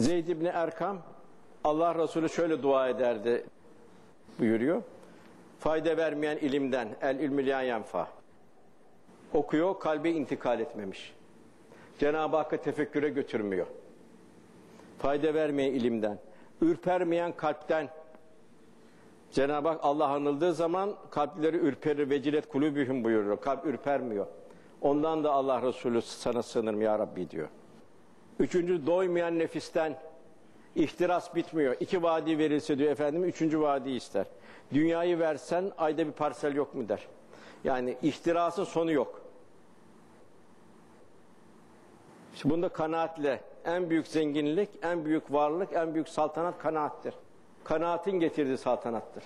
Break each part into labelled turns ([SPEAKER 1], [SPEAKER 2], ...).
[SPEAKER 1] Zeyd İbni Erkam Allah Resulü şöyle dua ederdi buyuruyor. Fayda vermeyen ilimden el ilmü la yenfa. Okuyor kalbe intikal etmemiş. Cenab-ı Hakk'a tefekküre götürmüyor. Fayda vermeyen ilimden, ürpermeyen kalpten. Cenab-ı Hak Allah anıldığı zaman kalpleri ürperir, vecilet kulübühüm buyuruyor. Kalp ürpermiyor. Ondan da Allah Resulü sana sığınırım ya Rabbi diyor. Üçüncü doymayan nefisten ihtiras bitmiyor. İki vadi verilse diyor efendim, üçüncü vadi ister. Dünyayı versen ayda bir parsel yok mu der. Yani ihtirasın sonu yok. İşte bunda kanaatle en büyük zenginlik, en büyük varlık, en büyük saltanat kanaattir. Kanaatin getirdiği saltanattır.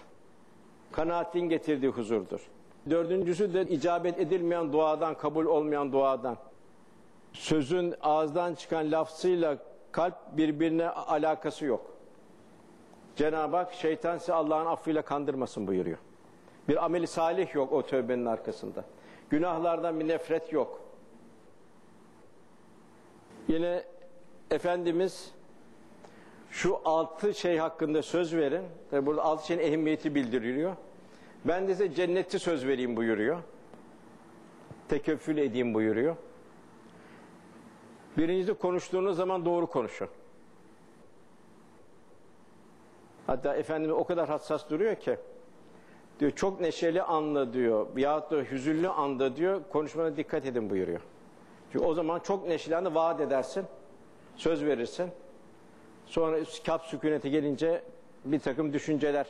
[SPEAKER 1] Kanaatin getirdiği huzurdur. Dördüncüsü de icabet edilmeyen duadan, kabul olmayan duadan. Sözün ağızdan çıkan lafzıyla kalp birbirine alakası yok. Cenab-ı Hak şeytan sizi Allah'ın affıyla kandırmasın buyuruyor. Bir ameli salih yok o tövbenin arkasında. Günahlardan bir nefret yok. Yine Efendimiz şu altı şey hakkında söz verin. Tabi burada altı şeyin ehemmiyeti bildiriliyor. Ben de size cenneti söz vereyim buyuruyor. Tekeffül edeyim buyuruyor. Birincisi konuştuğunuz zaman doğru konuşun. Hatta Efendimiz o kadar hassas duruyor ki diyor çok neşeli anda diyor yahut da hüzünlü anda diyor konuşmana dikkat edin buyuruyor. Çünkü o zaman çok neşeli anda vaat edersin, söz verirsin. Sonra kap sükunete gelince bir takım düşünceler,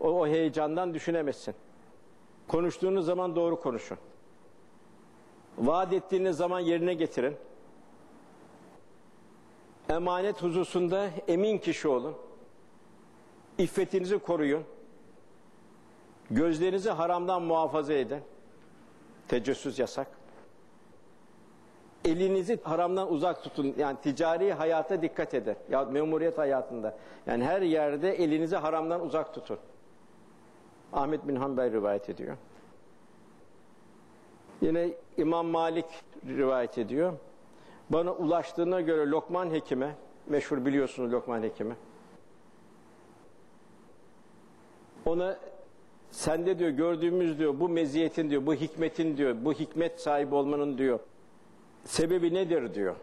[SPEAKER 1] o, o heyecandan düşünemezsin. Konuştuğunuz zaman doğru konuşun. Vaat ettiğiniz zaman yerine getirin. Emanet hususunda emin kişi olun. İffetinizi koruyun. Gözlerinizi haramdan muhafaza edin. Tecessüs yasak. Elinizi haramdan uzak tutun. Yani ticari hayata dikkat edin. Ya memuriyet hayatında. Yani her yerde elinizi haramdan uzak tutun. Ahmet bin Hanbel rivayet ediyor. Yine İmam Malik rivayet ediyor. Bana ulaştığına göre Lokman Hekim'e, meşhur biliyorsunuz Lokman Hekim'i. Ona sende diyor gördüğümüz diyor bu meziyetin diyor bu hikmetin diyor bu hikmet sahibi olmanın diyor sebebi nedir diyor.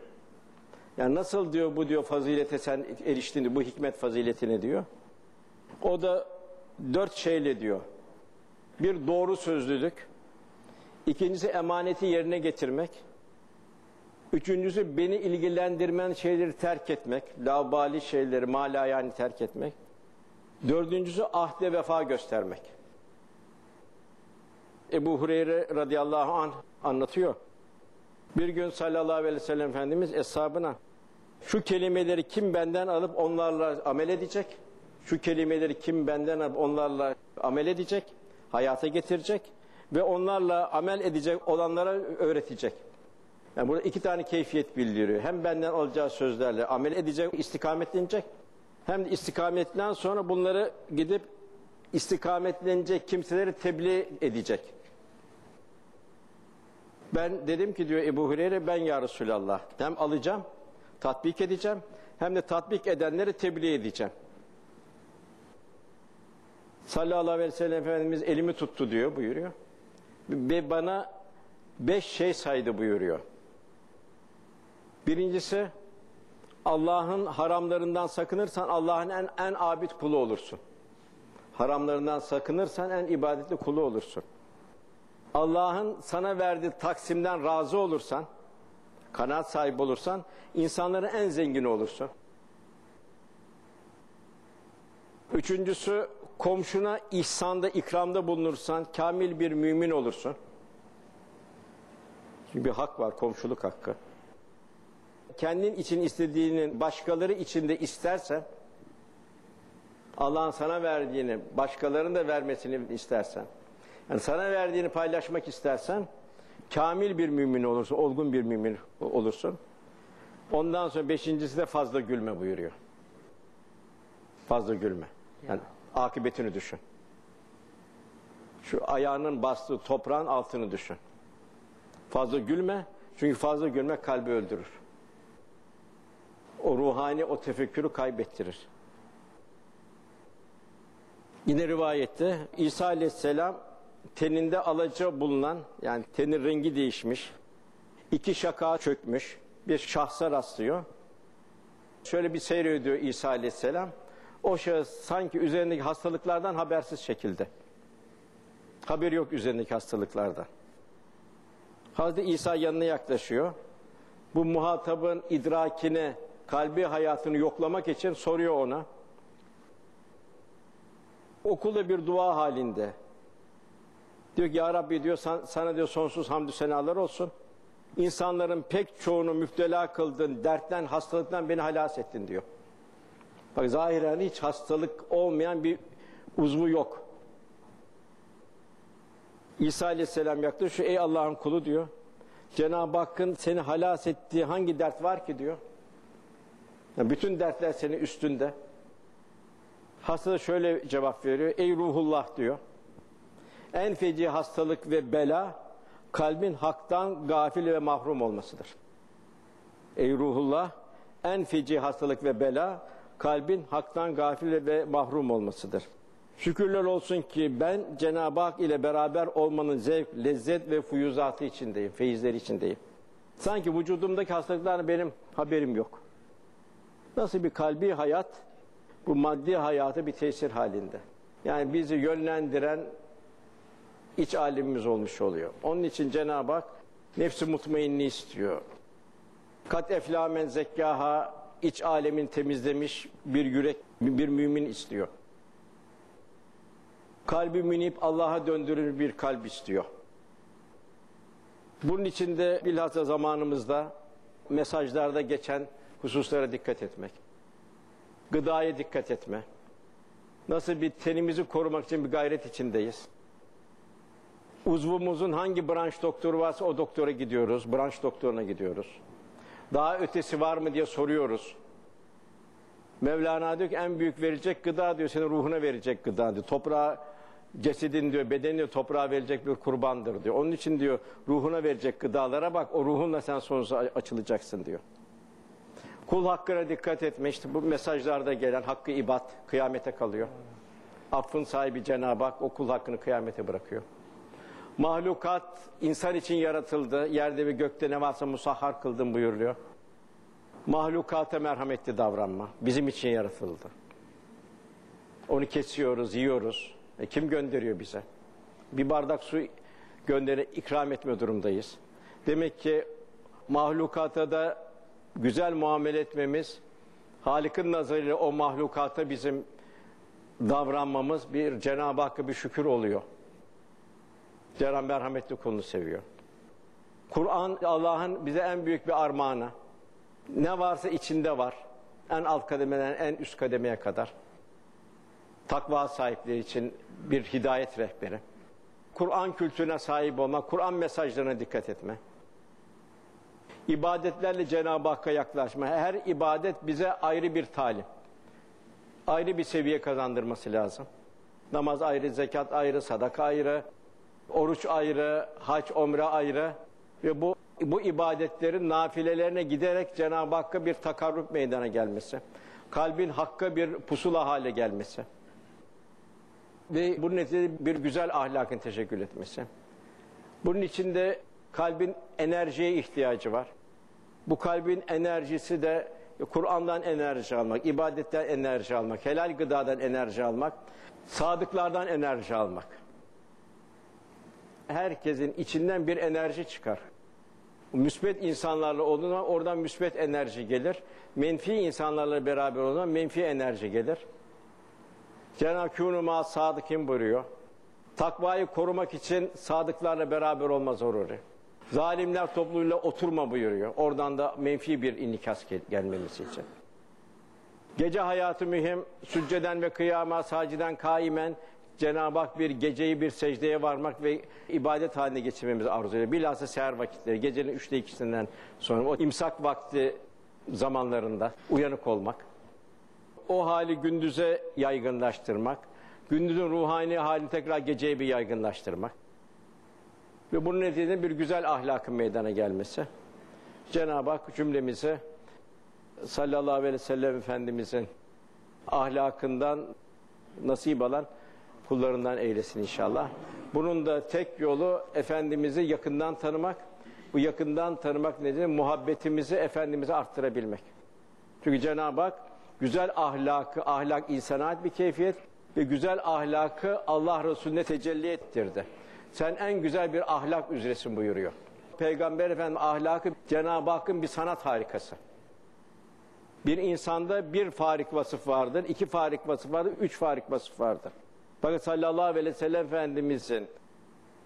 [SPEAKER 1] Yani nasıl diyor bu diyor fazilete sen eriştin diyor, bu hikmet faziletine diyor. O da dört şeyle diyor. Bir doğru sözlülük. İkincisi emaneti yerine getirmek. Üçüncüsü beni ilgilendirmen şeyleri terk etmek. Laubali şeyleri mala yani terk etmek. Dördüncüsü ahde vefa göstermek. Ebu Hureyre radıyallahu anh anlatıyor. Bir gün sallallahu aleyhi ve sellem Efendimiz eshabına şu kelimeleri kim benden alıp onlarla amel edecek? Şu kelimeleri kim benden alıp onlarla amel edecek? Hayata getirecek ve onlarla amel edecek olanlara öğretecek. Yani burada iki tane keyfiyet bildiriyor. Hem benden alacağı sözlerle amel edecek, istikametlenecek. Hem de istikametten sonra bunları gidip istikametlenecek kimseleri tebliğ edecek. Ben dedim ki diyor Ebu Hureyre ben ya Resulallah hem alacağım, tatbik edeceğim hem de tatbik edenleri tebliğ edeceğim. Sallallahu aleyhi ve sellem Efendimiz elimi tuttu diyor buyuruyor. Ve bana beş şey saydı buyuruyor. Birincisi Allah'ın haramlarından sakınırsan Allah'ın en, en abid kulu olursun. Haramlarından sakınırsan en ibadetli kulu olursun. Allah'ın sana verdiği taksimden razı olursan, kanaat sahibi olursan, insanların en zengini olursun. Üçüncüsü, komşuna ihsanda, ikramda bulunursan, kamil bir mümin olursun. Çünkü bir hak var, komşuluk hakkı. Kendin için istediğinin başkaları için de istersen, Allah'ın sana verdiğini başkalarının da vermesini istersen, yani sana verdiğini paylaşmak istersen kamil bir mümin olursun, olgun bir mümin olursun. Ondan sonra beşincisi de fazla gülme buyuruyor. Fazla gülme. Yani akıbetini düşün. Şu ayağının bastığı toprağın altını düşün. Fazla gülme. Çünkü fazla gülmek kalbi öldürür. Ruhani o tefekkürü kaybettirir. Yine rivayette İsa Aleyhisselam teninde alaca bulunan yani tenin rengi değişmiş, iki şaka çökmüş bir şahsa rastlıyor. Şöyle bir seyrediyor İsa Aleyhisselam. O şahıs sanki üzerindeki hastalıklardan habersiz şekilde. Haberi yok üzerindeki hastalıklardan. Hazreti İsa yanına yaklaşıyor. Bu muhatabın idrakine, kalbi hayatını yoklamak için soruyor ona. Okulda bir dua halinde. Diyor ki ya Rabbi diyor sana, diyor sonsuz hamdü senalar olsun. İnsanların pek çoğunu müptela kıldın, dertten, hastalıktan beni halas ettin diyor. Bak zahiren hiç hastalık olmayan bir uzvu yok. İsa Aleyhisselam yaklaşıyor. Ey Allah'ın kulu diyor. Cenab-ı Hakk'ın seni halas ettiği hangi dert var ki diyor. Yani bütün dertler senin üstünde. Hasta şöyle cevap veriyor. Ey ruhullah diyor. En feci hastalık ve bela kalbin haktan gafil ve mahrum olmasıdır. Ey ruhullah en feci hastalık ve bela kalbin haktan gafil ve mahrum olmasıdır. Şükürler olsun ki ben Cenab-ı Hak ile beraber olmanın zevk, lezzet ve fuyuzatı içindeyim, feyizleri içindeyim. Sanki vücudumdaki hastalıklar benim haberim yok. Nasıl bir kalbi hayat, bu maddi hayatı bir tesir halinde. Yani bizi yönlendiren iç alemimiz olmuş oluyor. Onun için Cenab-ı Hak nefsi mutmainni istiyor. Kat eflamen zekkaha iç alemin temizlemiş bir yürek, bir mümin istiyor. Kalbi münip Allah'a döndürür bir kalp istiyor. Bunun için de bilhassa zamanımızda mesajlarda geçen hususlara dikkat etmek. Gıdaya dikkat etme. Nasıl bir tenimizi korumak için bir gayret içindeyiz. Uzvumuzun hangi branş doktoru varsa o doktora gidiyoruz. Branş doktoruna gidiyoruz. Daha ötesi var mı diye soruyoruz. Mevlana diyor ki en büyük verilecek gıda diyor senin ruhuna verecek gıda diyor. Toprağa cesedin diyor bedeni diyor toprağa verecek bir kurbandır diyor. Onun için diyor ruhuna verecek gıdalara bak o ruhunla sen sonsuza açılacaksın diyor. Kul hakkına dikkat etme işte bu mesajlarda gelen hakkı ibad kıyamete kalıyor. Affın sahibi Cenab-ı Hak o kul hakkını kıyamete bırakıyor. Mahlukat insan için yaratıldı. Yerde ve gökte ne varsa musahhar kıldım buyuruyor. Mahlukata merhametli davranma. Bizim için yaratıldı. Onu kesiyoruz, yiyoruz. E kim gönderiyor bize? Bir bardak su gönderi ikram etme durumdayız. Demek ki mahlukata da güzel muamele etmemiz, Halik'in nazarıyla o mahlukata bizim davranmamız bir Cenab-ı Hakk'a bir şükür oluyor. Cenab-ı merhametli kulunu seviyor. Kur'an Allah'ın bize en büyük bir armağanı. Ne varsa içinde var. En alt kademeden en üst kademeye kadar. Takva sahipleri için bir hidayet rehberi. Kur'an kültürüne sahip olmak, Kur'an mesajlarına dikkat etme. İbadetlerle Cenab-ı Hakk'a yaklaşma. Her ibadet bize ayrı bir talim. Ayrı bir seviye kazandırması lazım. Namaz ayrı, zekat ayrı, sadaka ayrı, oruç ayrı, hac, omre ayrı. Ve bu bu ibadetlerin nafilelerine giderek Cenab-ı Hakk'a bir takarrub meydana gelmesi. Kalbin Hakk'a bir pusula hale gelmesi. Ve bunun neticede bir güzel ahlakın teşekkür etmesi. Bunun içinde kalbin enerjiye ihtiyacı var. Bu kalbin enerjisi de Kur'an'dan enerji almak, ibadetten enerji almak, helal gıdadan enerji almak, sadıklardan enerji almak. Herkesin içinden bir enerji çıkar. Müsbet insanlarla olduğunda oradan müsbet enerji gelir. Menfi insanlarla beraber olduğunda menfi enerji gelir. Cenab-ı Kûnuma sadıkim buyuruyor. Takvayı korumak için sadıklarla beraber olma zaruri. Zalimler topluluğuyla oturma buyuruyor. Oradan da menfi bir inikas gelmemesi için. Gece hayatı mühim. Sücceden ve kıyama, saciden kaimen Cenab-ı Hak bir geceyi bir secdeye varmak ve ibadet haline geçirmemizi arzu ediyor. Bilhassa seher vakitleri, gecenin üçte ikisinden sonra o imsak vakti zamanlarında uyanık olmak. O hali gündüze yaygınlaştırmak. Gündüzün ruhani halini tekrar geceye bir yaygınlaştırmak. Ve bunun neticesinde bir güzel ahlakın meydana gelmesi. Cenab-ı Hak cümlemize sallallahu aleyhi ve sellem Efendimizin ahlakından nasip alan kullarından eylesin inşallah. Bunun da tek yolu Efendimiz'i yakından tanımak. Bu yakından tanımak nedir? Muhabbetimizi Efendimiz'e arttırabilmek. Çünkü Cenab-ı Hak güzel ahlakı, ahlak insana bir keyfiyet ve güzel ahlakı Allah Resulüne tecelli ettirdi. Sen en güzel bir ahlak üzeresin buyuruyor. Peygamber Efendimiz ahlakı Cenab-ı Hakk'ın bir sanat harikası. Bir insanda bir farik vasıf vardır, iki farik vasıf vardır, üç farik vasıf vardır. Bakın sallallahu aleyhi ve sellem Efendimizin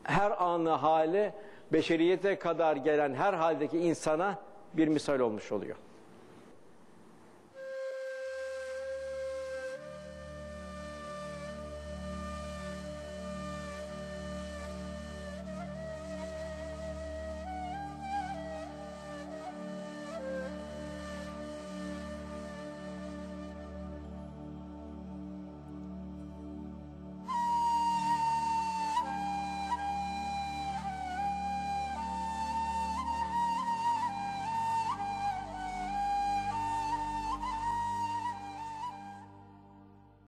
[SPEAKER 1] her anı hali beşeriyete kadar gelen her haldeki insana bir misal olmuş oluyor.